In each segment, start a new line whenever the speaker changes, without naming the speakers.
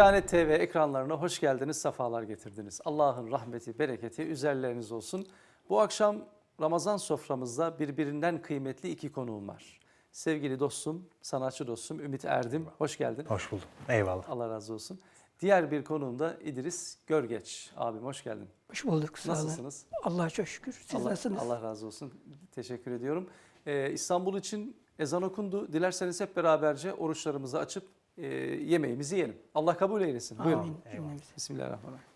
Diyanet TV ekranlarına hoş geldiniz, sefalar getirdiniz. Allah'ın rahmeti, bereketi üzerleriniz olsun. Bu akşam Ramazan soframızda birbirinden kıymetli iki konuğum var. Sevgili dostum, sanatçı dostum Ümit Erdim, hoş geldin.
Hoş buldum. Eyvallah.
Allah razı olsun. Diğer bir konuğum da İdris Görgeç. Abim hoş geldin.
Hoş bulduk. Sağ olun.
Nasılsınız?
Allah'a çok şükür. Siz
Allah,
nasılsınız?
Allah razı olsun. Teşekkür ediyorum. Ee, İstanbul için ezan okundu. Dilerseniz hep beraberce oruçlarımızı açıp e, yemeğimizi yiyelim. Allah kabul eylesin. Buyurun.
Amin. Cümlemize.
Bismillahirrahmanirrahim.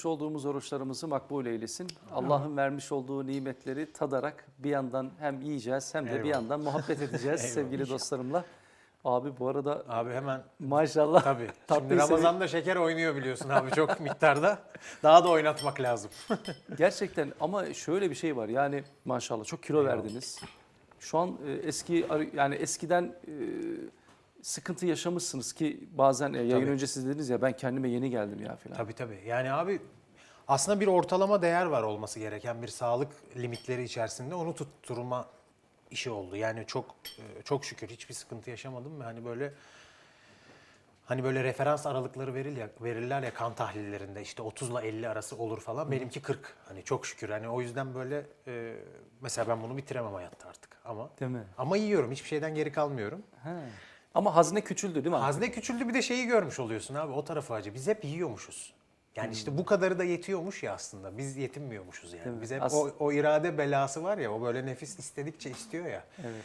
Tutmuş olduğumuz oruçlarımızı makbul eylesin. Allah'ın vermiş olduğu nimetleri tadarak bir yandan hem yiyeceğiz hem de bir
Eyvallah.
yandan muhabbet edeceğiz sevgili dostlarımla. Abi bu arada
Abi hemen
maşallah
tabii.
Tatlıyı
Şimdi Ramazan'da şeker oynuyor biliyorsun abi çok miktarda. Daha da oynatmak lazım.
gerçekten ama şöyle bir şey var yani maşallah çok kilo verdiniz. Şu an e, eski yani eskiden e, sıkıntı yaşamışsınız ki bazen e, yayın
Tabii.
önce siz dediniz ya ben kendime yeni geldim ya filan.
Tabii tabii. Yani abi aslında bir ortalama değer var olması gereken bir sağlık limitleri içerisinde onu tutturma işi oldu. Yani çok e, çok şükür hiçbir sıkıntı yaşamadım ve hani böyle hani böyle referans aralıkları veril ya, verirler ya kan tahlillerinde işte 30 ile 50 arası olur falan. Benimki 40. Hani çok şükür. Hani o yüzden böyle e, mesela ben bunu bitiremem hayatta artık ama
Değil mi?
ama yiyorum. Hiçbir şeyden geri kalmıyorum.
He. Ama hazne küçüldü değil mi? abi?
Hazne küçüldü bir de şeyi görmüş oluyorsun abi o tarafı acı. Biz hep yiyormuşuz. Yani işte bu kadarı da yetiyormuş ya aslında. Biz yetinmiyormuşuz yani. Biz hep
As-
o, o irade belası var ya o böyle nefis istedikçe istiyor ya.
Evet.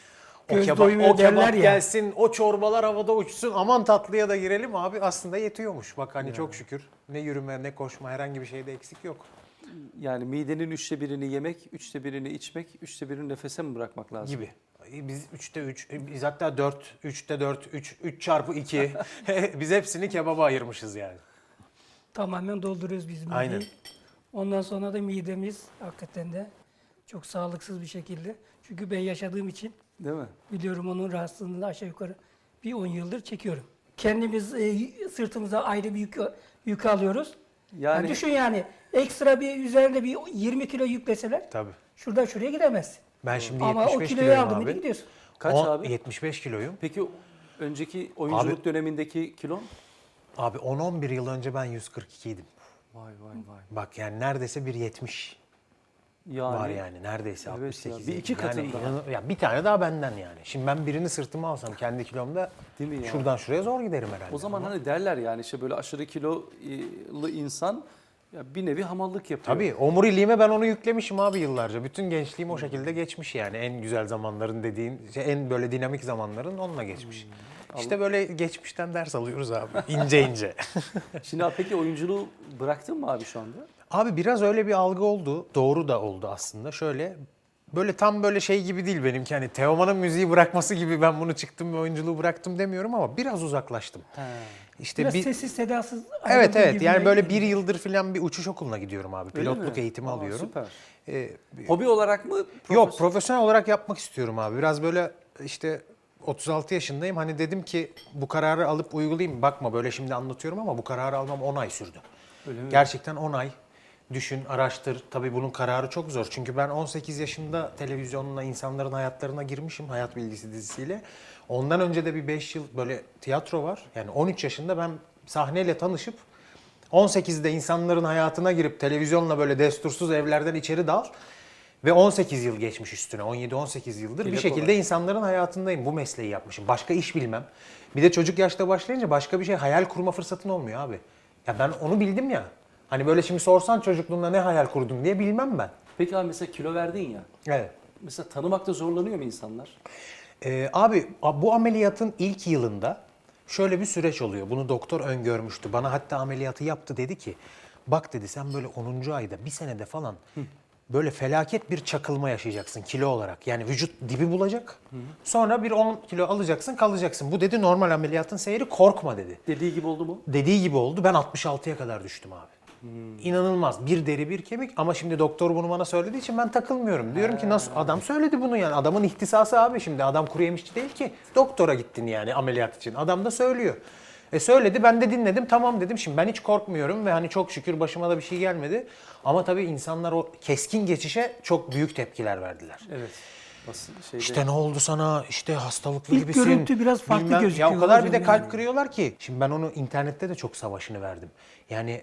O
Göz
kebap,
doymuyor
o kebap
derler ya.
gelsin, o çorbalar havada uçsun, aman tatlıya da girelim abi aslında yetiyormuş. Bak hani çok şükür ne yürüme ne koşma herhangi bir şeyde eksik yok.
Yani midenin üçte birini yemek, üçte birini içmek, üçte birini nefese mi bırakmak lazım?
Gibi. Biz 3'te 3, biz hatta 4, 3'te 4, 3, 3 çarpı 2. biz hepsini kebaba ayırmışız yani.
Tamamen dolduruyoruz biz mideyi.
Aynen.
Ondan sonra da midemiz hakikaten de çok sağlıksız bir şekilde. Çünkü ben yaşadığım için
Değil mi?
biliyorum onun rahatsızlığını da aşağı yukarı bir 10 yıldır çekiyorum. Kendimiz e, sırtımıza ayrı bir yük, yük alıyoruz.
Yani
Yani düşün yani ekstra bir üzerinde bir 20 kilo yükleseler
Tabii.
şuradan şuraya gidemezsin.
Ben şimdi
Ama o
75
kiloyu
kiloyum
aldın
abi.
gidiyorsun.
kaç
On-
abi?
75 kiloyum.
Peki önceki oyunculuk
Abi-
dönemindeki kilon?
Abi 10-11 yıl önce ben 142 idim.
Vay vay vay.
Bak yani neredeyse 1.70
Yani,
var yani neredeyse
Evet
68.
ya, bir iki
yani
katı daha.
inan- ya bir tane daha benden yani. Şimdi ben birini sırtıma alsam kendi kilomda
Değil mi ya?
şuradan şuraya zor giderim herhalde.
O zaman
Ama-
hani derler yani işte böyle aşırı kilolu insan ya bir nevi hamallık yapıyor.
Tabii omuriliğime ben onu yüklemişim abi yıllarca. Bütün gençliğim o şekilde geçmiş yani. En güzel zamanların dediğin, şey, en böyle dinamik zamanların onunla geçmiş.
Hmm.
İşte böyle geçmişten ders alıyoruz abi. ince ince.
Şimdi abi peki oyunculuğu bıraktın mı abi şu anda?
Abi biraz öyle bir algı oldu. Doğru da oldu aslında. Şöyle böyle tam böyle şey gibi değil benimki hani Teoman'ın müziği bırakması gibi ben bunu çıktım ve oyunculuğu bıraktım demiyorum ama biraz uzaklaştım. İşte
Biraz
bir
sessiz sedasız.
Evet evet yani böyle bir yıldır falan bir uçuş okuluna gidiyorum abi.
Öyle
Pilotluk
mi?
eğitimi
Aa,
alıyorum.
Süper.
Ee,
Hobi olarak mı?
Yok
profes-
profesyonel olarak yapmak istiyorum abi. Biraz böyle işte 36 yaşındayım. Hani dedim ki bu kararı alıp uygulayayım. Bakma böyle şimdi anlatıyorum ama bu kararı almam 10 ay sürdü.
Öyle mi?
Gerçekten 10 ay. Düşün, araştır. Tabii bunun kararı çok zor. Çünkü ben 18 yaşında televizyonla insanların hayatlarına girmişim. Hayat Bilgisi dizisiyle. Ondan önce de bir 5 yıl böyle tiyatro var. Yani 13 yaşında ben sahneyle tanışıp 18'de insanların hayatına girip televizyonla böyle destursuz evlerden içeri dal. Ve 18 yıl geçmiş üstüne. 17-18 yıldır bir şekilde
kolay.
insanların hayatındayım. Bu mesleği yapmışım. Başka iş bilmem. Bir de çocuk yaşta başlayınca başka bir şey hayal kurma fırsatın olmuyor abi. Ya ben onu bildim ya. Hani böyle şimdi sorsan çocukluğunda ne hayal kurdun diye bilmem ben.
Peki abi mesela kilo verdin ya.
Evet.
Mesela tanımakta zorlanıyor mu insanlar?
Ee, abi bu ameliyatın ilk yılında şöyle bir süreç oluyor. Bunu doktor öngörmüştü. Bana hatta ameliyatı yaptı dedi ki bak dedi sen böyle 10. ayda bir senede falan böyle felaket bir çakılma yaşayacaksın kilo olarak. Yani vücut dibi bulacak. Sonra bir 10 kilo alacaksın kalacaksın. Bu dedi normal ameliyatın seyri korkma dedi.
Dediği gibi oldu mu?
Dediği gibi oldu. Ben 66'ya kadar düştüm abi. İnanılmaz. Bir deri bir kemik ama şimdi doktor bunu bana söylediği için ben takılmıyorum. Diyorum ki nasıl adam söyledi bunu yani. Adamın ihtisası abi şimdi. Adam kuru yemişçi değil ki. Doktora gittin yani ameliyat için. Adam da söylüyor. E söyledi ben de dinledim tamam dedim. Şimdi ben hiç korkmuyorum ve hani çok şükür başıma da bir şey gelmedi. Ama tabii insanlar o keskin geçişe çok büyük tepkiler verdiler.
Evet. Şeyde
İşte ne oldu sana? İşte hastalıklı
İlk
gibisin.
görüntü biraz farklı
Ya
gözüküyor
o kadar bir de kalp kırıyorlar ki. Şimdi ben onu internette de çok savaşını verdim. Yani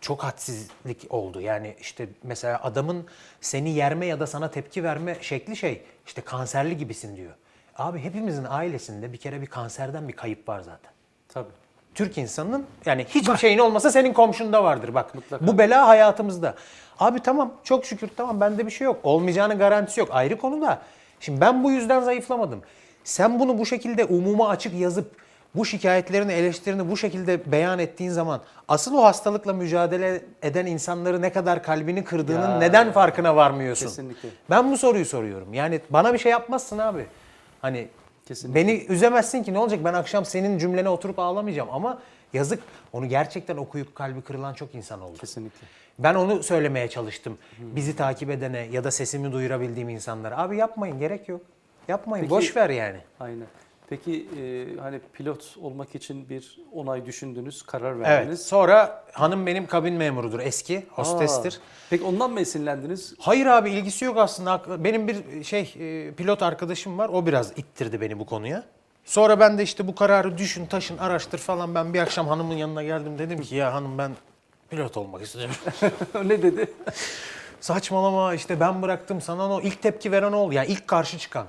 çok hadsizlik oldu. Yani işte mesela adamın seni yerme ya da sana tepki verme şekli şey işte kanserli gibisin diyor. Abi hepimizin ailesinde bir kere bir kanserden bir kayıp var zaten.
tabii.
Türk insanının yani hiçbir şeyin olmasa senin komşunda vardır bak.
Mutlaka.
Bu bela hayatımızda. Abi tamam çok şükür tamam bende bir şey yok. Olmayacağının garantisi yok. Ayrı konu da. Şimdi ben bu yüzden zayıflamadım. Sen bunu bu şekilde umuma açık yazıp bu şikayetlerini, eleştirini bu şekilde beyan ettiğin zaman asıl o hastalıkla mücadele eden insanları ne kadar kalbini kırdığının
Ya.
neden farkına varmıyorsun?
Kesinlikle.
Ben bu soruyu soruyorum. Yani bana bir şey yapmazsın abi. Hani
Kesinlikle.
beni üzemezsin ki ne olacak? Ben akşam senin cümlene oturup ağlamayacağım ama yazık onu gerçekten okuyup kalbi kırılan çok insan oldu.
Kesinlikle.
Ben onu söylemeye çalıştım. Bizi takip edene ya da sesimi duyurabildiğim insanlara. Abi yapmayın gerek yok. Yapmayın.
Peki-
Boş ver yani.
Aynen. Peki e, hani pilot olmak için bir onay düşündünüz, karar
Evet.
verdiniz.
Sonra hanım benim kabin memurudur. Eski hostestir.
Aa, Peki ondan mı esinlendiniz?
Hayır abi ilgisi yok aslında. Benim bir şey e, pilot arkadaşım var. O biraz ittirdi beni bu konuya. Sonra ben de işte bu kararı düşün, taşın, araştır falan. Ben bir akşam hanımın yanına geldim. Dedim ki ya hanım ben pilot olmak istiyorum.
ne dedi?
Saçmalama işte ben bıraktım sana o ilk tepki veren oldu. Yani ilk karşı çıkan.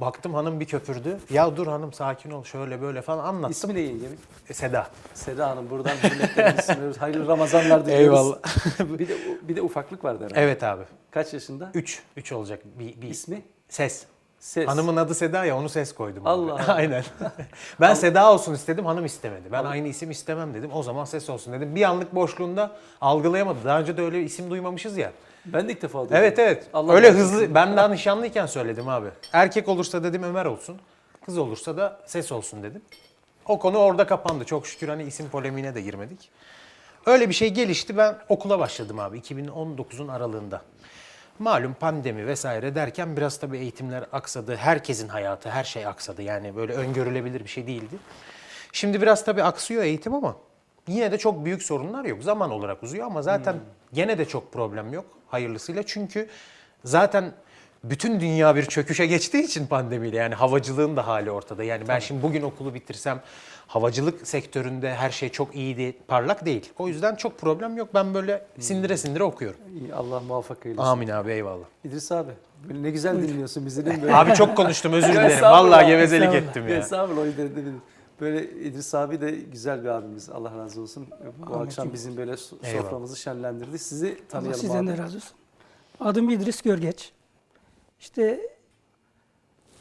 Baktım hanım bir köpürdü. Ya dur hanım sakin ol şöyle böyle falan anlattım.
İsmi ne yengemin?
E, Seda.
Seda Hanım buradan hürmetlerimizi sunuyoruz. Hayırlı Ramazanlar diliyoruz.
Eyvallah.
bir de bir de ufaklık vardı herhalde.
Evet abi.
Kaç yaşında?
3. 3 olacak. Bir, bir
İsmi?
Ses.
Ses.
Hanımın adı Seda ya onu ses koydum. abi.
Allah Allah.
Aynen. ben Seda olsun istedim hanım istemedi. Ben aynı isim istemem dedim. O zaman ses olsun dedim. Bir anlık boşluğunda algılayamadı. Daha önce de öyle isim duymamışız ya.
Ben de ilk defa duydum.
Evet evet.
Allah
öyle
razı
hızlı. Ben daha nişanlıyken söyledim abi. Erkek olursa dedim Ömer olsun. Kız olursa da ses olsun dedim. O konu orada kapandı. Çok şükür hani isim polemiğine de girmedik. Öyle bir şey gelişti. Ben okula başladım abi 2019'un aralığında. Malum pandemi vesaire derken biraz tabii eğitimler aksadı. Herkesin hayatı, her şey aksadı. Yani böyle öngörülebilir bir şey değildi. Şimdi biraz tabii aksıyor eğitim ama yine de çok büyük sorunlar yok. Zaman olarak uzuyor ama zaten gene de çok problem yok hayırlısıyla. Çünkü zaten bütün dünya bir çöküşe geçtiği için pandemiyle yani havacılığın da hali ortada. Yani ben şimdi bugün okulu bitirsem havacılık sektöründe her şey çok iyiydi, parlak değil. O yüzden çok problem yok. Ben böyle sindire sindire okuyorum.
İyi, Allah muvaffak eylesin.
Amin abi eyvallah.
İdris abi böyle ne güzel dinliyorsun bizi değil mi? Böyle?
Abi çok konuştum özür dilerim. Vallahi gevezelik ettim ya.
Estağfurullah o yüzden dedim. Böyle İdris abi de güzel bir abimiz. Allah razı olsun. Bu
Amin.
akşam bizim böyle
Eyvallah.
soframızı şenlendirdi. Sizi
Allah
tanıyalım
sizden
abi.
de razı olsun. Adım İdris Görgeç. İşte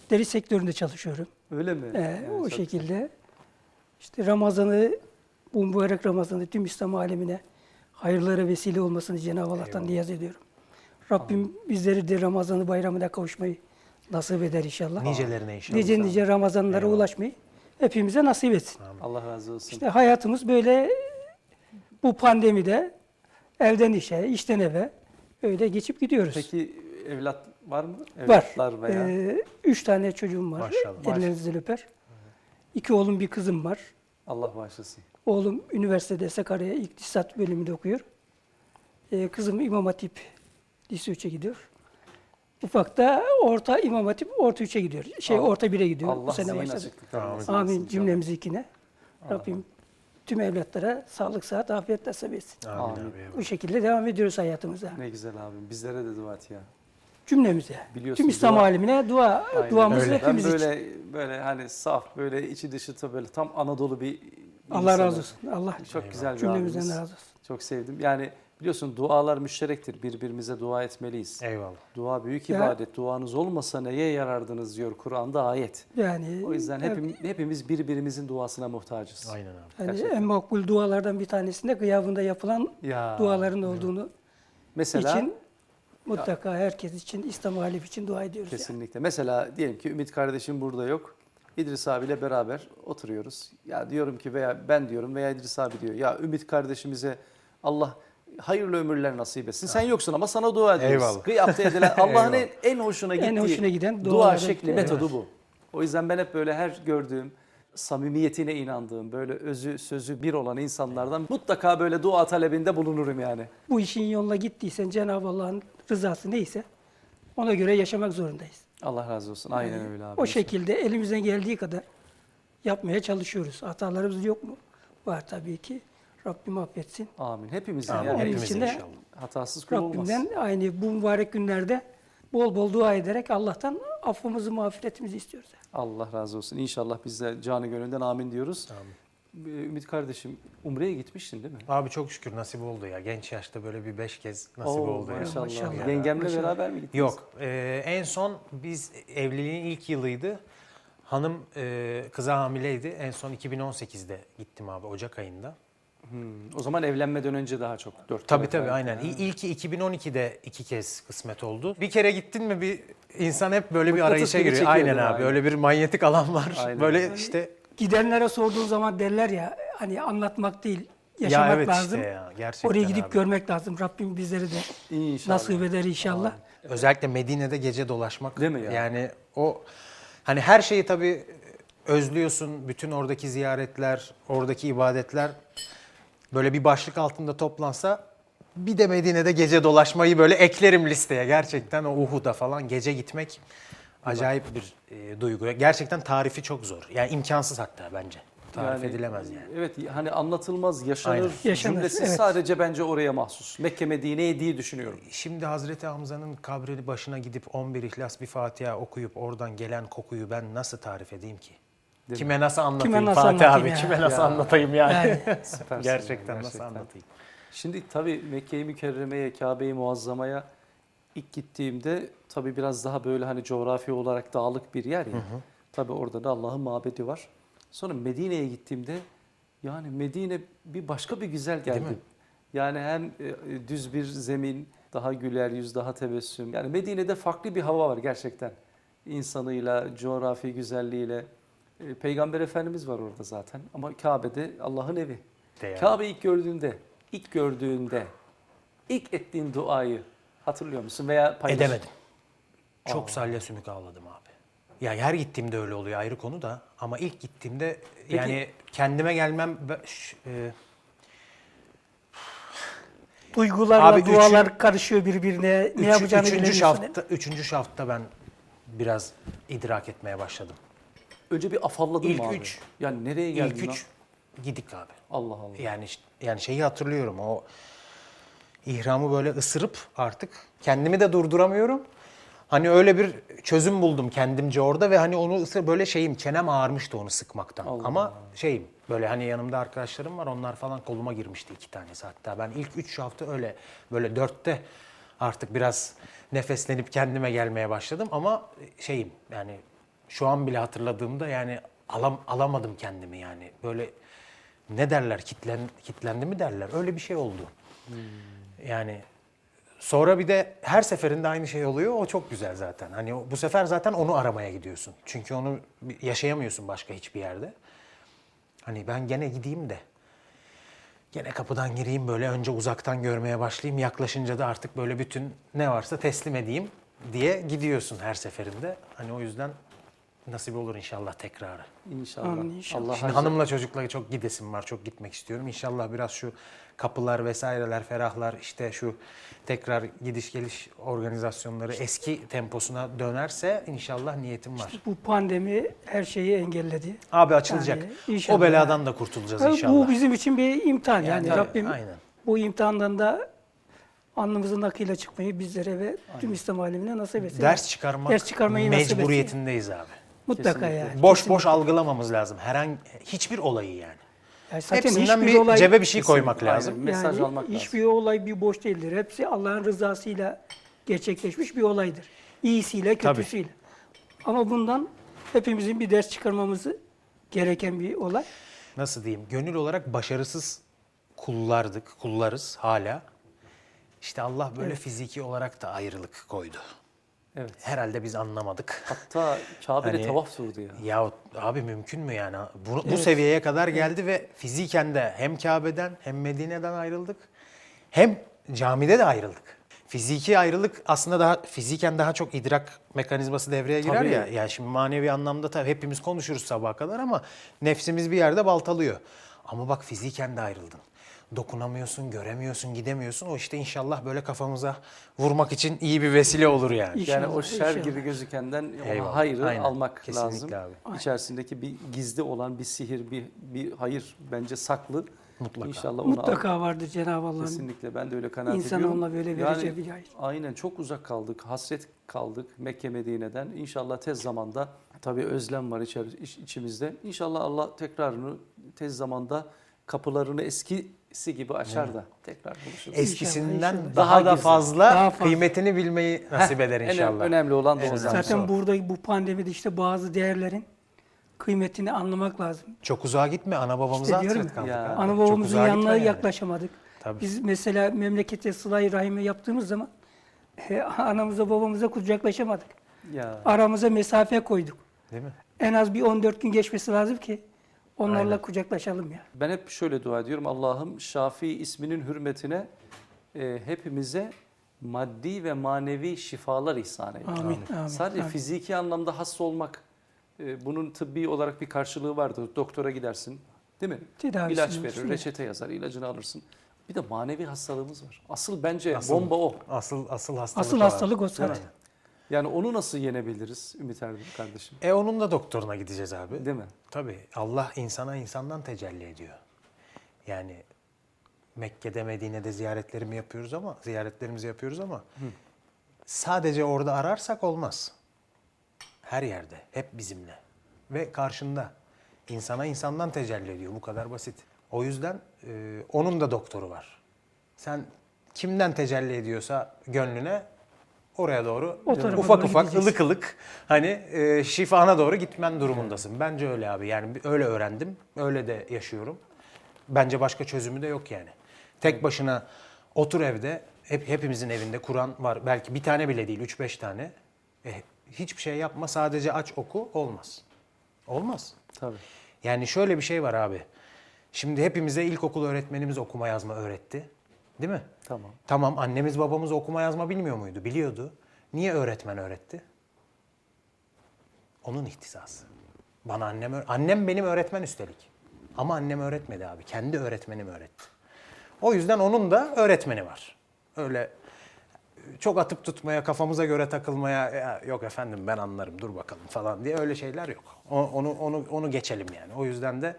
deri sektöründe çalışıyorum.
Öyle mi?
Ee,
Yani
o şekilde. İşte Ramazan'ı, bu mübarek Ramazan'ı tüm İslam alemine hayırlara vesile olmasını Cenab-ı Allah'tan
Eyvallah.
niyaz ediyorum. Rabbim bizleri de Ramazan'ı bayramına kavuşmayı nasip eder inşallah.
Nicelerine inşallah.
Nice nice Ramazanlara
Eyvallah.
ulaşmayı hepimize nasip etsin.
Allah razı olsun.
İşte hayatımız böyle bu pandemide evden işe, işten eve öyle geçip gidiyoruz.
Peki evlat var mı?
Var.
Evlatlar veya
Ee, üç tane çocuğum var.
Maşallah.
Ellerinizden öper. İki oğlum, bir kızım var.
Allah bağışlasın.
Oğlum üniversitede Sakarya İktisat bölümünde okuyor. Ee, kızım İmam Hatip Lise 3'e gidiyor. Ufak da orta İmam Hatip orta 3'e gidiyor. Şey
Allah-
orta 1'e gidiyor.
Allah
Bu sene başladı. Amin cümlemizikine. Rabbim tüm evlatlara sağlık, sıhhat, afiyet nasip etsin.
Amin,
Amin.
eyvallah.
Bu şekilde devam ediyoruz hayatımıza.
Ne güzel abim. Bizlere de dua et ya.
Cümlemize.
Biliyorsun,
Tüm İslam
dua-
alemine dua,
Aynen.
duamız
Öyle.
Ben
hepimiz için.
böyle böyle hani saf böyle içi dışı böyle tam Anadolu bir
Allah
insanım.
razı olsun. Allah
Çok güzel bir
cümlemizden
abimiz.
razı olsun.
Çok sevdim. Yani biliyorsun dualar müşterektir. Birbirimize dua etmeliyiz.
Eyvallah.
Dua büyük
Ya-
ibadet. Duanız olmasa neye yarardınız diyor Kur'an'da ayet.
Yani
O yüzden
hep-
hepim, hepimiz birbirimizin duasına muhtacız.
Aynen abi.
yani
gerçekten.
en makbul dualardan bir tanesinde gıyabında yapılan
Ya
duaların olduğunu
mesela
için mutlaka herkes için, İslam alemi için dua ediyoruz. yani.
kesinlikle. Mesela diyelim ki Ümit kardeşim burada yok. İdris abiyle beraber oturuyoruz. Ya diyorum ki veya ben diyorum veya İdris abi diyor. Ya Ümit kardeşimize Allah hayırlı ömürler nasip etsin. Sen yoksun ama sana dua ediyoruz.
Eyvallah.
Gıyapta edilen Allah'ın en, hoşuna gittiği
En hoşuna giden
dua şekli,
biri.
metodu bu. O yüzden ben hep böyle her gördüğüm samimiyetine inandığım, böyle özü sözü bir olan insanlardan mutlaka böyle dua talebinde bulunurum yani.
Bu işin yoluna gittiysen Cenab-ı Allah'ın rızası neyse ona göre yaşamak zorundayız.
Allah razı olsun. Aynen öyle abi.
O şekilde elimizden geldiği kadar yapmaya çalışıyoruz. Hatalarımız yok mu? Var tabii ki. Rabbim affetsin.
Amin. Hepimizin
Amin.
yani
Hepimizin
Hepimizin
de
inşallah.
hatasız kul olmaz.
Rabbimden aynı bu mübarek günlerde bol bol dua ederek Allah'tan affımızı, mağfiretimizi istiyoruz.
Allah razı olsun. İnşallah biz de canı gönülden amin diyoruz. Ee, Ümit kardeşim Umre'ye gitmiştin değil mi?
Abi çok şükür nasip oldu ya. Genç yaşta böyle bir beş kez nasip
Oo,
oldu ya.
Maşallah.
Maşallah.
Yengemle
Maşallah.
beraber mi gittiniz?
Yok. e, en son biz evliliğin ilk yılıydı. Hanım e, kıza hamileydi. En son 2018'de gittim abi Ocak ayında.
Hmm, O zaman evlenmeden önce daha çok. Dört
Tabii tabii aynen. İ- İlki 2012'de iki kez kısmet oldu. Bir kere gittin mi bir insan hep böyle bir arayışa giriyor. Aynen abi.
Aynen.
Öyle bir manyetik alan var.
Aynen.
Böyle işte
Gidenlere sorduğun zaman derler ya hani anlatmak değil, yaşamak
ya evet
lazım.
işte ya gerçekten
Oraya gidip
abi.
görmek lazım. Rabbim bizleri de
İnşallah.
nasip eder inşallah.
Özellikle Medine'de gece dolaşmak.
Değil mi ya?
Yani o hani her şeyi tabii özlüyorsun. Bütün oradaki ziyaretler, oradaki ibadetler böyle bir başlık altında toplansa bir de Medine'de gece dolaşmayı böyle eklerim listeye. Gerçekten o Uhud'a falan gece gitmek acayip bir e, duygu. Gerçekten tarifi çok zor. Yani imkansız hatta bence. Tarif
Yani,
edilemez yani.
Evet hani anlatılmaz, yaşanır,
Aynen.
Yaşanır,
cümlesi
evet.
sadece bence oraya mahsus. Mekke Medine'ye diye düşünüyorum.
Şimdi Hazreti Hamza'nın kabri başına gidip 11 İhlas bir Fatiha okuyup oradan gelen kokuyu ben nasıl tarif edeyim ki?
Değil
Kime nasıl anlatayım
Kime nasıl
Fatih
anlatayım
abi?
ya?
Kime nasıl
Ya.
anlatayım yani?
Yani
Süpersin
gerçekten,
ya,
nasıl
gerçekten.
anlatayım?
Şimdi tabii Mekke-i Mükerreme'ye, Kabe-i Muazzama'ya ilk gittiğimde tabii biraz daha böyle hani coğrafi olarak dağlık bir yer ya. Tabii orada da Allah'ın mabedi var. Sonra Medine'ye gittiğimde yani Medine bir başka bir güzel geldi.
mi?
Yani hem e, düz bir zemin, daha güler yüz, daha tebessüm. Yani Medine'de farklı bir hava var gerçekten. İnsanıyla, coğrafi güzelliğiyle. E, Peygamber Efendimiz var orada zaten ama Kabe'de Allah'ın evi.
De yani.
Kabe ilk gördüğünde, ilk gördüğünde, ilk ettiğin duayı hatırlıyor musun veya paylaş?
Edemedim. Çok
Aa.
salya sümük ağladım abi. Yani her gittiğimde öyle oluyor ayrı konu da ama ilk gittiğimde
Peki-
yani kendime gelmem e,
duygularla
Abi
dualar karışıyor birbirine.
üç-
ne yapacağını
üçüncü
bilemiyorsun.
şafta, üçüncü şafta ben biraz idrak etmeye başladım.
Önce bir afalladın
İlk
abi?
üç-
Yani nereye geldin
İlk
lan?
üç gidik abi.
Allah Allah.
Yani yani şeyi hatırlıyorum o ihramı böyle ısırıp artık kendimi de durduramıyorum. Hani öyle bir çözüm buldum kendimce orada ve hani onu ısır böyle şeyim çenem ağrmıştı onu sıkmaktan.
Allah
Ama şeyim böyle hani yanımda arkadaşlarım var onlar falan koluma girmişti iki tanesi hatta. Ben ilk üç hafta öyle böyle dörtte artık biraz nefeslenip kendime gelmeye başladım ama şeyim yani şu an bile hatırladığımda yani alam, alamadım kendimi yani böyle ne derler kitlen, kitlendi mi derler öyle bir şey oldu. Yani sonra bir de her seferinde aynı şey oluyor o çok güzel zaten. Hani bu sefer zaten onu aramaya gidiyorsun. Çünkü onu yaşayamıyorsun başka hiçbir yerde. Hani ben gene gideyim de gene kapıdan gireyim böyle önce uzaktan görmeye başlayayım. Yaklaşınca da artık böyle bütün ne varsa teslim edeyim diye gidiyorsun her seferinde. Hani o yüzden nasip olur inşallah tekrarı.
İnşallah.
Amin, inşallah.
Allah
Şimdi hanımla çocukla çok gidesim var, çok gitmek istiyorum. İnşallah biraz şu kapılar vesaireler, ferahlar, işte şu tekrar gidiş geliş organizasyonları eski temposuna dönerse inşallah niyetim var.
Bu pandemi her şeyi engelledi.
Abi açılacak.
Yani inşallah.
o beladan da kurtulacağız
Tabii
inşallah.
Bu bizim için bir imtihan. Yani,
Yani
Rabbim
aynen.
bu imtihandan da alnımızın akıyla çıkmayı bizlere ve tüm İslam alemine nasip etsin.
Ders çıkarmak
Ders çıkarmayı nasip etsin.
mecburiyetindeyiz abi.
Mutlaka
Kesinlikle.
yani.
Boş boş algılamamız lazım. Herhangi hiçbir olayı yani.
Yani zaten
Hepsinden
hiçbir
bir
olay,
cebe bir şey
Kesinlikle,
koymak
aynen.
lazım.
Mesaj
yani
almak lazım.
hiçbir olay bir boş değildir. Hepsi Allah'ın rızasıyla gerçekleşmiş bir olaydır. İyisiyle,
Tabii.
kötüsüyle. Ama bundan hepimizin bir ders çıkarmamızı gereken bir olay.
Nasıl diyeyim? Gönül olarak başarısız kullardık, kullarız hala. İşte Allah böyle fiziki olarak da ayrılık koydu.
Evet.
Herhalde biz anlamadık.
Hatta Kabe'de
Hani-
tavaf durdu ya.
Ya abi mümkün mü yani? Bu, bu seviyeye kadar geldi ve fiziken de hem Kabe'den hem Medine'den ayrıldık. Hem camide de ayrıldık. Fiziki ayrılık aslında daha fiziken daha çok idrak mekanizması devreye girer
Tabii.
ya. Yani şimdi manevi anlamda tabii hepimiz konuşuruz sabaha kadar ama nefsimiz bir yerde baltalıyor. Ama bak fiziken de ayrıldın. Dokunamıyorsun, göremiyorsun, gidemiyorsun. O işte inşallah böyle kafamıza vurmak için iyi bir vesile olur yani.
İnşallah,
Yani o şer
inşallah.
gibi gözükenden
Eyvallah.
hayrı
Aynen.
almak
Kesinlikle
lazım.
abi.
İçerisindeki bir gizli olan bir sihir, bir bir hayır bence saklı.
Mutlaka.
İnşallah onu al.
Mutlaka vardır Cenab-ı Allah'ın.
Kesinlikle ben de öyle kanaat
İnsan
ediyorum.
onunla böyle vereceği bir hayır.
Aynen çok uzak kaldık, hasret kaldık Mekke Medine'den. İnşallah tez zamanda tabii özlem var içer, iç- içimizde. İnşallah Allah tekrarını tez zamanda kapılarını eskisi gibi açar da tekrar buluşuruz.
Eskisinden
İnşallah,
daha,
Daha
da
güzel.
fazla,
Daha fazla.
kıymetini bilmeyi nasip eder
En
inşallah.
önemli olan da o
En
zaten.
Zaten burada bu pandemide işte bazı değerlerin kıymetini anlamak lazım.
Çok uzağa gitme ana babamıza
İşte diyorum
hasret kaldık.
ya.
abi.
Ana
Çok
babamızın
uzağa
yanına
gitme yani.
yaklaşamadık.
Tabii.
Biz mesela memlekete sıla-i rahimi yaptığımız zaman e, anamıza babamıza kucaklaşamadık.
Ya.
Aramıza mesafe koyduk.
Değil mi?
En az bir 14 gün geçmesi lazım ki onlarla
Aynen.
kucaklaşalım ya.
Ben hep şöyle dua ediyorum. Allah'ım Şafii isminin hürmetine e, hepimize maddi ve manevi şifalar ihsan eyle.
Amin. amin,
Sadece
amin.
fiziki anlamda hasta olmak, e, bunun tıbbi olarak bir karşılığı vardır. Doktora gidersin, değil mi?
Tedavisini
İlaç verir,
yapsın.
reçete yazar, ilacını alırsın. Bir de manevi hastalığımız var. Asıl bence
Asıl-
bomba o.
Asıl asıl hastalık.
Asıl hastalık o
mi?
zaten.
Yani onu nasıl yenebiliriz Ümit Erdem kardeşim?
E onun da doktoruna gideceğiz abi.
Değil mi?
Tabii. Allah insana insandan tecelli ediyor. Yani Mekke'de, Medine'de ziyaretlerimi yapıyoruz ama ziyaretlerimizi yapıyoruz ama sadece orada ararsak olmaz. Her yerde, hep bizimle ve karşında. İnsana insandan tecelli ediyor. Bu kadar basit. O yüzden e, onun da doktoru var. Sen kimden tecelli ediyorsa gönlüne oraya doğru
O
ufak
doğru
ufak ılık ılık hani e, şifana doğru gitmen durumundasın. Bence öyle abi. Yani öyle öğrendim. Öyle de yaşıyorum. Bence başka çözümü de yok yani. Tek başına otur evde. Hep, hepimizin evinde Kur'an var. Belki bir tane bile değil. 3-5 tane. E, hiçbir şey yapma. Sadece aç oku. Olmaz. Olmaz.
Tabii.
Yani şöyle bir şey var abi. Şimdi hepimize ilkokul öğretmenimiz okuma yazma öğretti. Değil mi?
Tamam.
Tamam annemiz babamız okuma yazma bilmiyor muydu? Biliyordu. Niye öğretmen öğretti? Onun ihtisası. Bana annem annem benim öğretmen üstelik. Ama annem öğretmedi abi. Kendi öğretmenim öğretti. O yüzden onun da öğretmeni var. Öyle çok atıp tutmaya, kafamıza göre takılmaya "Ya yok efendim ben anlarım dur bakalım falan diye öyle şeyler yok. Onu onu onu geçelim yani. O yüzden de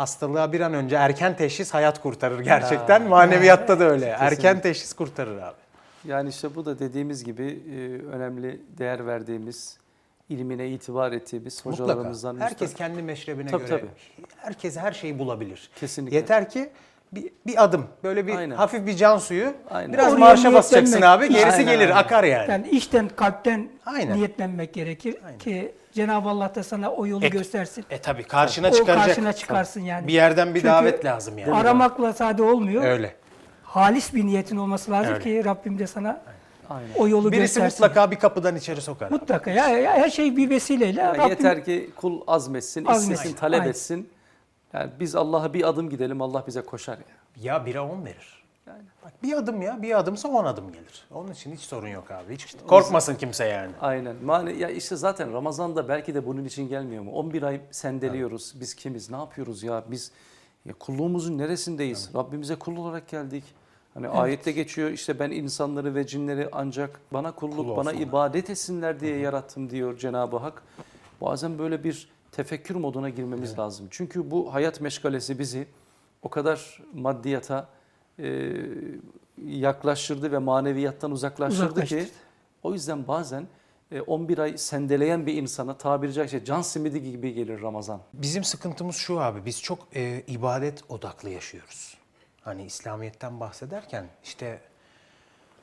hastalığa bir an önce erken teşhis hayat kurtarır gerçekten. Maneviyatta da öyle. Erken teşhis kurtarır abi.
Yani işte bu da dediğimiz gibi e, önemli değer verdiğimiz, ilmine itibar ettiğimiz hocalarımızdan.
Mutlaka. Herkes
müsta-
kendi meşrebine
Tabii,
göre.
tabii.
Herkes her şeyi bulabilir.
Kesinlikle.
Yeter ki bir, bir adım, böyle bir
Aynen.
hafif bir can suyu,
Aynen.
biraz
Oraya
marşa basacaksın abi, gerisi
Aynen,
gelir,
aynen.
akar yani.
Yani içten, kalpten
Aynen.
niyetlenmek gerekir
Aynen.
ki Cenab-ı Allah da sana o yolu
E-
göstersin.
E tabi karşına
o
çıkaracak.
karşına çıkarsın yani.
Bir yerden bir
Çünkü
davet lazım yani.
Aramakla sade olmuyor.
Öyle.
Halis bir niyetin olması lazım
Öyle.
ki Rabbim de sana
Aynen.
o yolu
Birisi
göstersin.
mutlaka bir kapıdan içeri sokar.
Mutlaka. Ya, ya her şey bir vesileyle.
Yani
Rabbim
yeter ki kul azmetsin,
Azmetsin.
istesin, talep
Aynen.
etsin. Yani biz Allah'a bir adım gidelim, Allah bize koşar ya.
Ya bire on verir.
Yani.
Bak bir adım ya, bir adımsa on adım gelir. Onun için hiç sorun yok abi. Hiç korkmasın kimse yani.
Aynen. Mane ya işte zaten Ramazan'da belki de bunun için gelmiyor mu? 11 ay sendeliyoruz. Biz kimiz? Ne yapıyoruz ya? Biz ya kulluğumuzun neresindeyiz? Rabbimize kul olarak geldik. Hani ayette geçiyor işte ben insanları ve cinleri ancak bana kulluk,
Kul
bana ibadet etsinler diye yarattım diyor Cenab-ı Hak. Bazen böyle bir tefekkür moduna girmemiz lazım. Çünkü bu hayat meşgalesi bizi o kadar maddiyata e, yaklaştırdı ve maneviyattan uzaklaştırdı ki o yüzden bazen e, 11 ay sendeleyen bir insana tabiri caizse can simidi gibi gelir Ramazan.
Bizim sıkıntımız şu abi, biz çok e, ibadet odaklı yaşıyoruz. Hani İslamiyet'ten bahsederken işte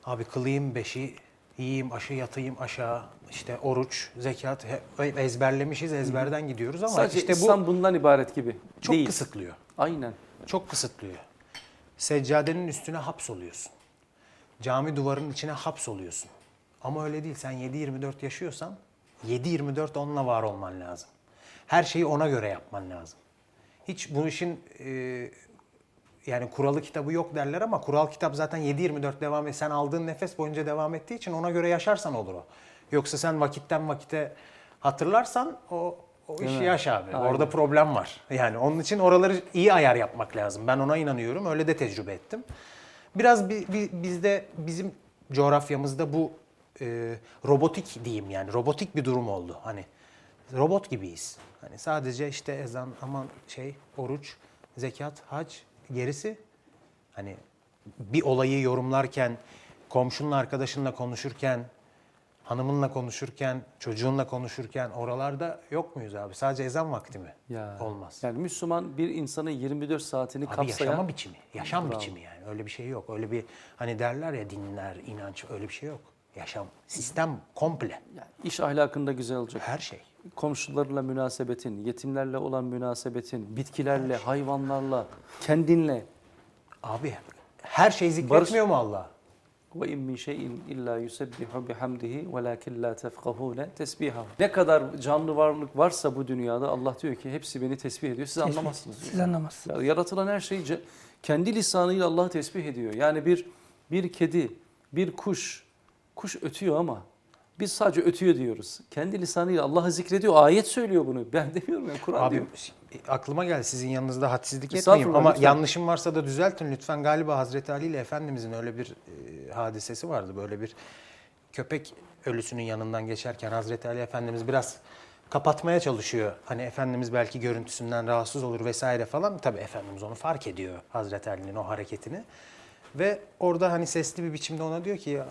abi kılayım beşi, yiyeyim aşı, yatayım aşağı, işte oruç, zekat hep ezberlemişiz, ezberden gidiyoruz ama
Sadece
işte bu
İslam bundan ibaret gibi
çok
değil.
kısıtlıyor.
Aynen.
Çok kısıtlıyor. Seccadenin üstüne hapsoluyorsun. Cami duvarının içine hapsoluyorsun. Ama öyle değil. Sen 7-24 yaşıyorsan 7-24 onunla var olman lazım. Her şeyi ona göre yapman lazım. Hiç bu işin e, yani kuralı kitabı yok derler ama kural kitap zaten 7-24 devam et. Sen aldığın nefes boyunca devam ettiği için ona göre yaşarsan olur o. Yoksa sen vakitten vakite hatırlarsan o o
Değil
işi
mi?
yaş abi.
Aynen.
Orada problem var. Yani onun için oraları iyi ayar yapmak lazım. Ben ona inanıyorum. Öyle de tecrübe ettim. Biraz bi- bi- bizde bizim coğrafyamızda bu e, robotik diyeyim yani robotik bir durum oldu. Hani robot gibiyiz. Hani sadece işte ezan, aman şey, oruç, zekat, hac gerisi hani bir olayı yorumlarken, komşunun arkadaşınla konuşurken, hanımınla konuşurken, çocuğunla konuşurken oralarda yok muyuz abi? Sadece ezan vakti mi?
Ya.
Olmaz.
Yani Müslüman bir insanın 24 saatini
Abi
kapsayan
yaşama biçimi, yaşam
Bravo.
biçimi yani. Öyle bir şey yok. Öyle bir hani derler ya dinler, inanç öyle bir şey yok. Yaşam, sistem komple.
yani iş ahlakında güzel olacak.
Her şey.
Komşularla münasebetin, yetimlerle olan münasebetin, bitkilerle, hayvanlarla, kendinle.
Abi her şey zikretmiyor mu Allah?
Ve in min şeyin illa yusebbihu bihamdihi velakin la tefkahune tesbihahu. Ne kadar canlı varlık varsa bu dünyada Allah diyor ki hepsi beni tesbih ediyor. Siz
Tesbih.
anlamazsınız. diyor.
Siz anlamazsınız.
Ya Yaratılan her şey kendi lisanıyla Allah'ı tesbih ediyor. Yani bir bir kedi, bir kuş, kuş ötüyor ama biz sadece ötüyor diyoruz. Kendi lisanıyla Allah'ı zikrediyor. Ayet söylüyor bunu. Ben demiyorum ya Kur'an diyor.
aklıma geldi sizin yanınızda hadsizlik etmeyeyim ama
lütfen.
yanlışım varsa da düzeltin lütfen. Galiba Hazreti Ali ile Efendimizin öyle bir e, hadisesi vardı. Böyle bir köpek ölüsünün yanından geçerken Hazreti Ali Efendimiz biraz kapatmaya çalışıyor. Hani Efendimiz belki görüntüsünden rahatsız olur vesaire falan. Tabii Efendimiz onu fark ediyor Hazreti Ali'nin o hareketini. Ve orada hani sesli bir biçimde ona diyor ki ya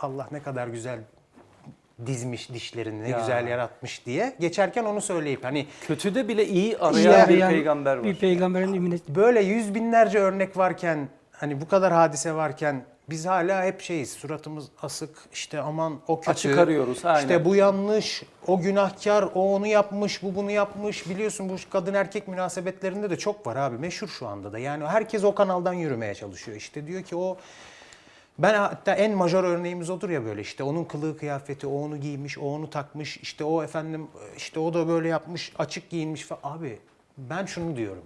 Allah ne kadar güzel dizmiş dişlerini, ne
Ya.
güzel yaratmış diye. Geçerken onu söyleyip hani
Kötüde bile iyi arayan
İyi
bir peygamber var.
Bir peygamberin ümmet.
böyle yüz binlerce örnek varken hani bu kadar hadise varken biz hala hep şeyiz suratımız asık işte aman o kötü.
Açık arıyoruz, aynen.
İşte bu yanlış, o günahkar, o onu yapmış, bu bunu yapmış. Biliyorsun bu kadın erkek münasebetlerinde de çok var abi meşhur şu anda da. Yani herkes o kanaldan yürümeye çalışıyor. İşte diyor ki o ben hatta en majör örneğimiz odur ya böyle işte onun kılığı kıyafeti, o onu giymiş, o onu takmış, işte o efendim işte o da böyle yapmış, açık giyinmiş falan. Abi ben şunu diyorum.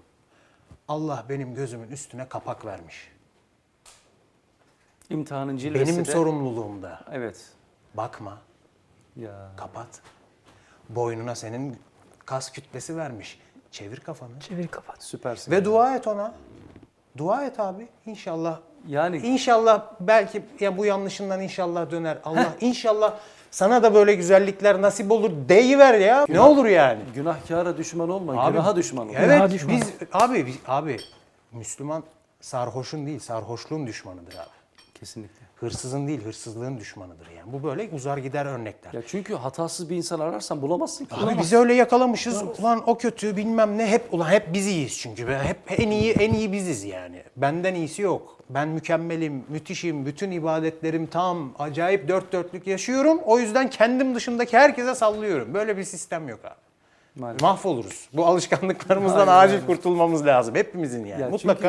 Allah benim gözümün üstüne kapak vermiş.
İmtihanın cilvesi
Benim
de-
sorumluluğumda.
Evet.
Bakma,
Ya.
kapat. Boynuna senin kas kütlesi vermiş. Çevir kafanı.
Çevir kapat.
Süpersin.
Ve dua et ona. Dua et abi. İnşallah.
Yani
İnşallah belki ya bu yanlışından inşallah döner. Allah inşallah sana da böyle güzellikler nasip olur deyiver ya. Ne olur yani.
günahkara düşman olma,
Abi,
günaha düşman ol.
Evet
Günaha düşman.
biz abi biz- abi Müslüman sarhoşun değil sarhoşluğun düşmanıdır abi.
Kesinlikle.
Hırsızın değil hırsızlığın düşmanıdır yani. Bu böyle uzar gider örnekler.
Ya çünkü hatasız bir insan ararsan bulamazsın ki.
Abi biz öyle yakalamışız. Ulan o kötü bilmem ne hep ulan hep biz iyiyiz çünkü. Ben hep en iyi en iyi biziz yani. Benden iyisi yok. Ben mükemmelim, müthişim. Bütün ibadetlerim tam, acayip dört dörtlük yaşıyorum. O yüzden kendim dışındaki herkese sallıyorum. Böyle bir sistem yok abi.
Maalesef.
Mahvoluruz. Bu alışkanlıklarımızdan
Aynen,
acil
aynen.
kurtulmamız lazım. Hepimizin yani.
Ya
Mutlaka.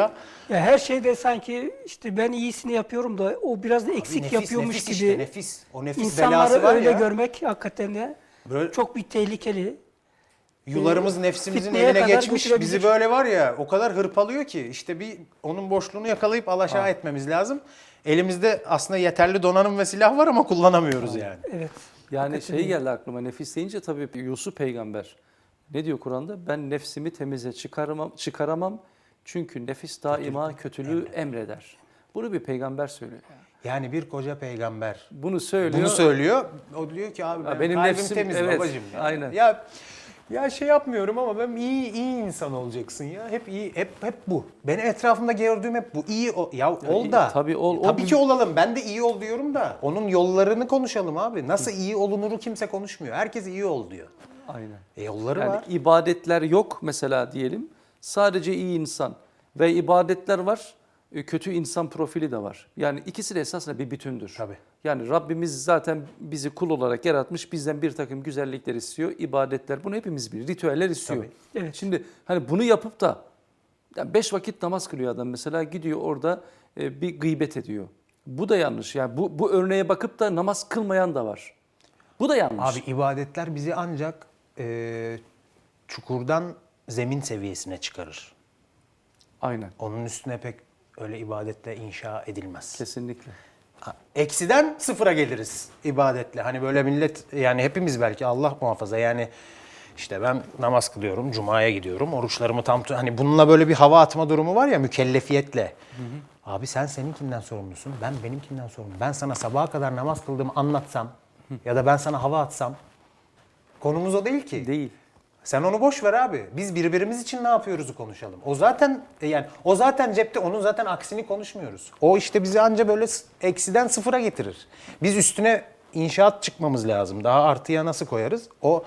Ya her şeyde sanki işte ben iyisini yapıyorum da o biraz da eksik
nefis,
yapıyormuş
nefis
gibi.
işte, nefis. O nefis
İnsanları
belası var
öyle
ya.
görmek hakikaten de
Böyle-
çok bir tehlikeli.
Yularımız nefsimizin
fitneye
eline geçmiş. Bizi böyle var ya o kadar hırpalıyor ki işte bir onun boşluğunu yakalayıp alaşağı etmemiz lazım. Elimizde aslında yeterli donanım ve silah var ama kullanamıyoruz yani.
Evet.
Yani
Hakikaten
şey geldi aklıma nefis deyince tabii Yusuf peygamber. Ne diyor Kur'an'da? Ben nefsimi temize çıkaramam, çıkaramam. Çünkü nefis daima kötülüğü emreder. Bunu bir peygamber söylüyor.
Yani bir koca peygamber
Bunu söylüyor.
bunu söylüyor. O diyor ki abi
Ya
ben
benim
kalbim
nefsim-
temiz
evet,
babacığım. Ya.
aynen.
Ya ya şey yapmıyorum ama ben iyi iyi insan olacaksın ya. Hep iyi hep hep bu. Benim etrafımda gördüğüm hep bu. İyi o, ya, ol
iyi,
da.
tabii ol, o
Tabii
bir-
ki olalım. Ben de iyi ol diyorum da. Onun yollarını konuşalım abi. Nasıl iyi olunuru kimse konuşmuyor. Herkes iyi ol diyor.
Aynen.
E yolları
Yani
var.
ibadetler yok mesela diyelim. Sadece iyi insan ve ibadetler var. e, Kötü insan profili de var. Yani ikisi de esasında bir bütündür.
Tabii.
Yani Rabbimiz zaten bizi kul olarak yaratmış. Bizden bir takım güzellikler istiyor. ibadetler bunu hepimiz bilir. Ritüeller istiyor.
Tabii.
Evet.
Şimdi hani bunu yapıp da yani beş vakit namaz kılıyor adam mesela gidiyor orada e, bir gıybet ediyor. Bu da yanlış. Yani bu, bu örneğe bakıp da namaz kılmayan da var. Bu da yanlış.
Abi ibadetler bizi ancak e, çukurdan zemin seviyesine çıkarır.
Aynen.
Onun üstüne pek öyle ibadetle inşa edilmez.
Kesinlikle.
Ha, Eksiden sıfıra geliriz ibadetle. Hani böyle millet yani hepimiz belki Allah muhafaza yani işte ben namaz kılıyorum, cumaya gidiyorum, oruçlarımı tam hani bununla böyle bir hava atma durumu var ya mükellefiyetle. Abi sen seninkinden sorumlusun, ben benimkinden sorumluyum. Ben sana sabaha kadar namaz kıldığımı anlatsam ya da ben sana hava atsam konumuz o değil ki.
Değil.
Sen onu boş ver abi. Biz birbirimiz için ne yapıyoruzu konuşalım. O zaten e, yani o zaten cepte onun zaten aksini konuşmuyoruz. O işte bizi anca böyle eksiden sıfıra getirir. Biz üstüne inşaat çıkmamız lazım. Daha artıya nasıl koyarız? O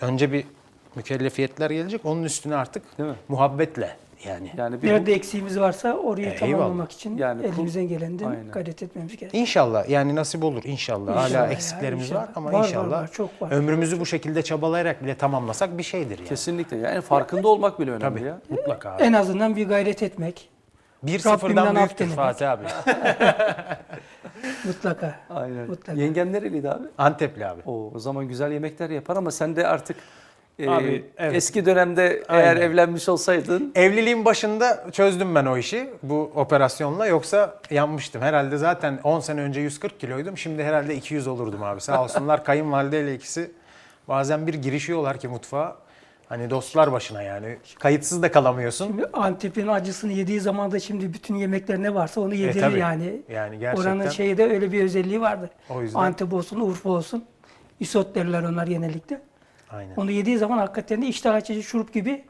önce bir mükellefiyetler gelecek. Onun üstüne artık
Değil mi?
muhabbetle yani.
Yani bir
Nerede eksiğimiz varsa orayı
Eyvallah.
tamamlamak için
Yani
elimizden gelenden gayret etmemiz gerekiyor.
İnşallah yani nasip olur inşallah.
İnşallah
Hala
ya,
eksiklerimiz
inşallah.
var ama
Var, var,
inşallah
var, çok var.
ömrümüzü bu şekilde çabalayarak bile tamamlasak bir şeydir yani.
kesinlikle yani farkında olmak bile önemli
Tabii.
ya.
Mutlaka. abi.
En azından bir gayret etmek.
Bir sıfırdan büyüktür. Fatih abi.
Mutlaka.
Aynen.
Mutlaka.
Yengen nereliydi abi?
Antepli abi.
Oo, o zaman güzel yemekler yapar ama sen de artık e,
Abi, evet.
eski dönemde eğer
Aynen.
evlenmiş olsaydın
Evliliğin başında çözdüm ben o işi bu operasyonla yoksa yanmıştım. Herhalde zaten 10 sene önce 140 kiloydum. Şimdi herhalde 200 olurdum abi. Sağ olsunlar kayınvalideyle ikisi bazen bir girişiyorlar ki mutfağa. Hani dostlar başına yani. Kayıtsız da kalamıyorsun.
Şimdi Antep'in acısını yediği zaman da şimdi bütün yemekler ne varsa onu yedirir
E, tabii.
yani.
Yani gerçekten.
Oranın şeyi de öyle bir özelliği vardı.
O yüzden-
Antep olsun, Urfa olsun. Isot derler onlar genellikle.
Aynen.
Onu yediği zaman hakikaten de iştah açıcı şurup gibi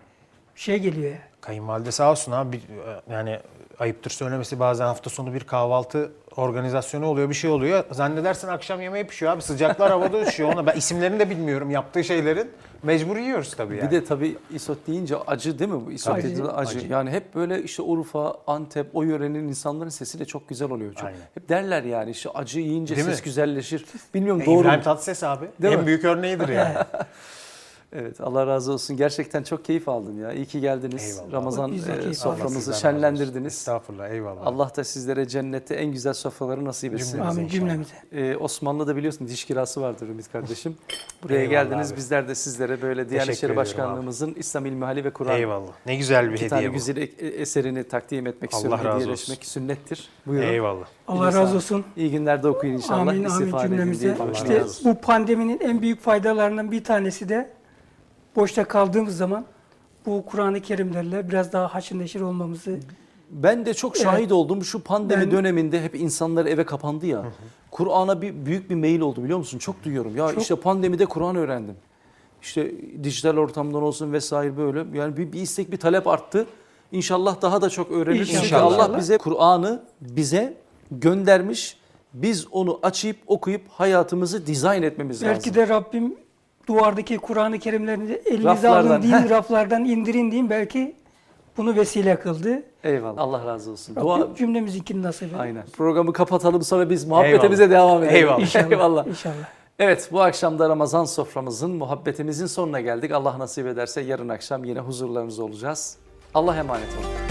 şey geliyor. yani.
Kayınvalide sağ olsun abi. Bir- Yani ayıptır söylemesi bazen hafta sonu bir kahvaltı organizasyonu oluyor bir şey oluyor. Zannedersin akşam yemeği pişiyor abi. Sıcaklar havada uçuyor. Ona ben isimlerini de bilmiyorum yaptığı şeylerin. Mecbur yiyoruz tabii yani.
bir de tabii isot deyince acı değil mi bu? İsot
Acı.
acı.
Acı.
Yani hep böyle işte Urfa, Antep o yörenin insanların sesi de çok güzel oluyor. Çok.
Aynen.
Hep derler yani işte acı yiyince
Değil
ses
mi?
güzelleşir. Bilmiyorum
E,
doğru mu?
İbrahim Tatlıses abi.
Değil
en
mi?
büyük örneğidir yani.
Evet Allah razı olsun. Gerçekten çok keyif aldım ya. İyi ki geldiniz.
Eyvallah.
Ramazan e, soframızı
Allah olsun.
şenlendirdiniz.
Estağfurullah eyvallah.
Allah da sizlere cennette en güzel sofraları nasip etsin.
Amin
inşallah.
cümlemize.
Ee, Osmanlı'da biliyorsun diş kirası vardır Ümit kardeşim. Buraya
Eyvallah
geldiniz.
abi.
Bizler de sizlere böyle Diyanet İşleri Başkanlığımızın İslam İlmihali ve Kur'an
Eyvallah. Ne güzel bir
iki tane
hediye bu.
güzel e- eserini takdim etmek
Allah
istiyorum.
razı
Hediyeleşmek sünnettir. Buyurun.
Eyvallah.
Allah razı olsun.
İyi günlerde okuyun inşallah.
Amin amin cümlemize.
Allah
İşte
olsun.
bu pandeminin en büyük faydalarından bir tanesi de boşta kaldığımız zaman bu Kur'an-ı Kerimlerle biraz daha haşır neşir olmamızı
Ben de çok şahit oldum. Şu pandemi
Ben-
döneminde hep insanlar eve kapandı ya. Kur'an'a bir büyük bir mail oldu biliyor musun? Çok duyuyorum. Ya işte pandemide Kur'an öğrendim. İşte dijital ortamdan olsun vesaire böyle. Yani bir, bir istek, bir talep arttı. İnşallah daha da çok öğreniriz. Çünkü
İnşallah.
Allah bize Kur'an'ı bize göndermiş. Biz onu açıp okuyup hayatımızı dizayn etmemiz lazım.
belki de Rabbim duvardaki Kur'an-ı Kerimlerini elinize alın
heh.
raflardan indirin diyeyim belki bunu vesile kıldı.
Eyvallah. Allah razı olsun.
Rabbim
Dua
cümlemizinkini nasip.
Aynen. Programı kapatalım sonra biz muhabbetimize devam edelim.
Eyvallah.
İnşallah.
Eyvallah.
İnşallah.
Evet bu akşam da Ramazan soframızın, muhabbetimizin sonuna geldik. Allah nasip ederse yarın akşam yine huzurlarınızda olacağız. Allah emanet olun.